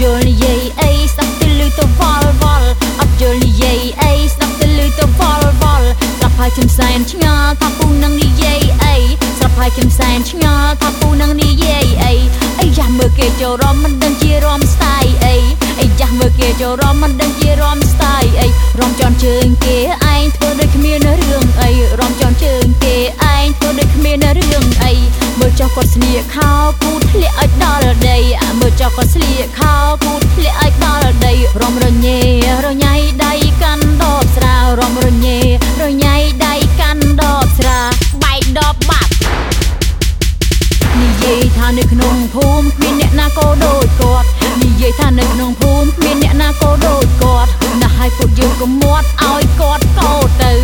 យល់និយាយអីស្ដាប់ទៅលឺទៅវល់វល់អត់យល់និយាយអីស្ដាប់ទៅលឺទៅវល់វល់ស្ដាប់ហើយខ្ញុំសែនឆ្ងល់ថាពូនឹងនិយាយអីស្ដាប់ហើយខ្ញុំសែនឆ្ងល់ថាពូនឹងនិយាយអីអីយ៉ាមើលគេចូលរំមិនដឹងជារំស្ទាយអីអីយ៉ាមើលគេចូលរំមិនដឹងជារំស្ទាយអីរំជន់ជើងគេឯងធ្វើដូចគ្មានរឿងអីរំជន់ជើងគេឯងធ្វើដូចគ្មានរឿងអីមើលចុះគាត់ស្លៀកខោពូធ្លាក់ឲ្យដល់ដីមើលចុះគាត់ស្លៀកខោពូធ្លាក់ឲ្យដល់ដីរំរញ៉េរញ៉ៃដៃកាន់ដបស្រារំរញ៉េរញ៉ៃដៃកាន់ដបស្រាបែកដបបាត់និយាយថានៅក្នុងភូមិគ្មានអ្នកណាក៏ដូចគាត់និយាយថានៅក្នុងភូមិគ្មានអ្នកណាក៏ដូចគាត់ណាស់ឲ្យពួកយើងកុំមាត់ឲ្យគាត់កោទៅ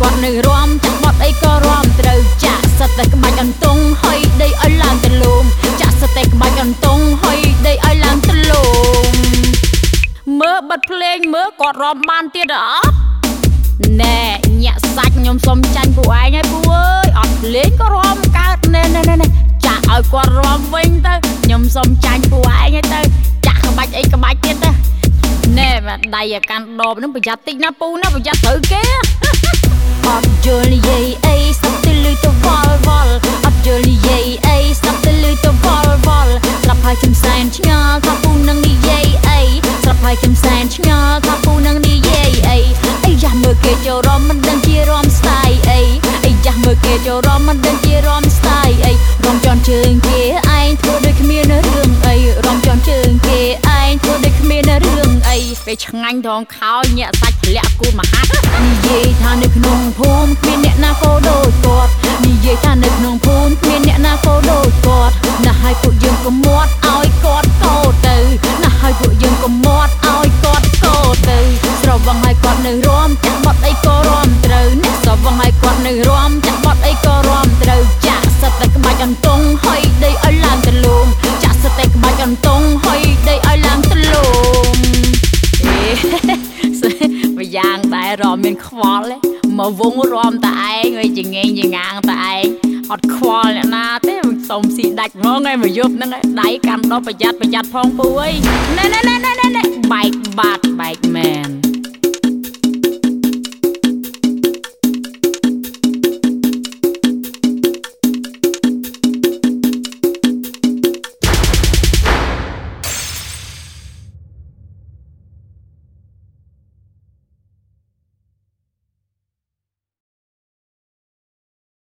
គាត់នៅរំចាក់បត់អីក៏រំត្រូវចាក់សិតតែក្បាច់អន្តង់ហុយដីឲ្យឡើងទលំចាក់សិតតែក្បាច់អន្តង់ហុយដីឲ្យឡើងទលំមើលបិទភ្លេងមើលគាត់រំបានទៀតអត់ណែញាក់សាច់ខ្ញុំសុំចាញ់ពួកឯងហើយពូអើយអត់លេងក៏រំកើតណែណែណែចាក់ឲ្យគាត់រំវិញទៅខ្ញុំសុំចាញ់ពួកឯងហើយទៅចាក់ក្បាច់អីក្បាច់ទៀតទៅណែបាទដៃឲ្យកាន់ដបនឹងប្រយ័ត្នតិចណាពូណាប្រយ័ត្នត្រូវគេ ហើយខ្ញុំសែនឆ្ងល់ថាពូនឹងនិយាយអីស្ដាប់ហើយខ្ញុំសែនឆ្ងល់ថាពូនឹងនិយាយអីអីយ៉ាមើលគេចូលរំមិនដឹងជារំស្ទាយអីអីយ៉ាមើលគេចូលរំមិនដឹងជារំស្ទាយអីរំជន់ជើងគេឯងធ្វើដូចគ្មានរឿងអីរំជន់ជើងគេឯងធ្វើដូចគ្មានរឿងអីពេលឆ្ងាញ់ដងខោញាក់សាច់ធ្លាក់គូមហាត់និយាយថានៅក្នុងភូមិគ្មានអ្នកណាក៏ដូចគាត់និយាយថានៅក្នុងភូមិ រំចាក់បត់អីក៏រំត្រូវអ្នកស្រវឹងឲ្យគាត់នៅរំចាក់បត់អីក៏រំត្រូវចាក់សិតតែក្បាច់អន្តង់ហុយដីឲ្យឡើងទលំចាក់សិតតែក្បាច់អន្តង់ហុយដីឲ្យឡើងទលំអេម្យ៉ាងដែររំមានខ្វល់ទេមកវងរំតែឯងឲ្យចងេងចងាងតែឯងអត់ខ្វល់អ្នកណាទេសុំស៊ីដាច់ហ្មងឯងមកយប់ហ្នឹងឯងដៃកាន់ដល់ប្រយ័ត្នប្រយ័ត្នផងពូអើយណែណែណែណែបែកបាត់បែកមែន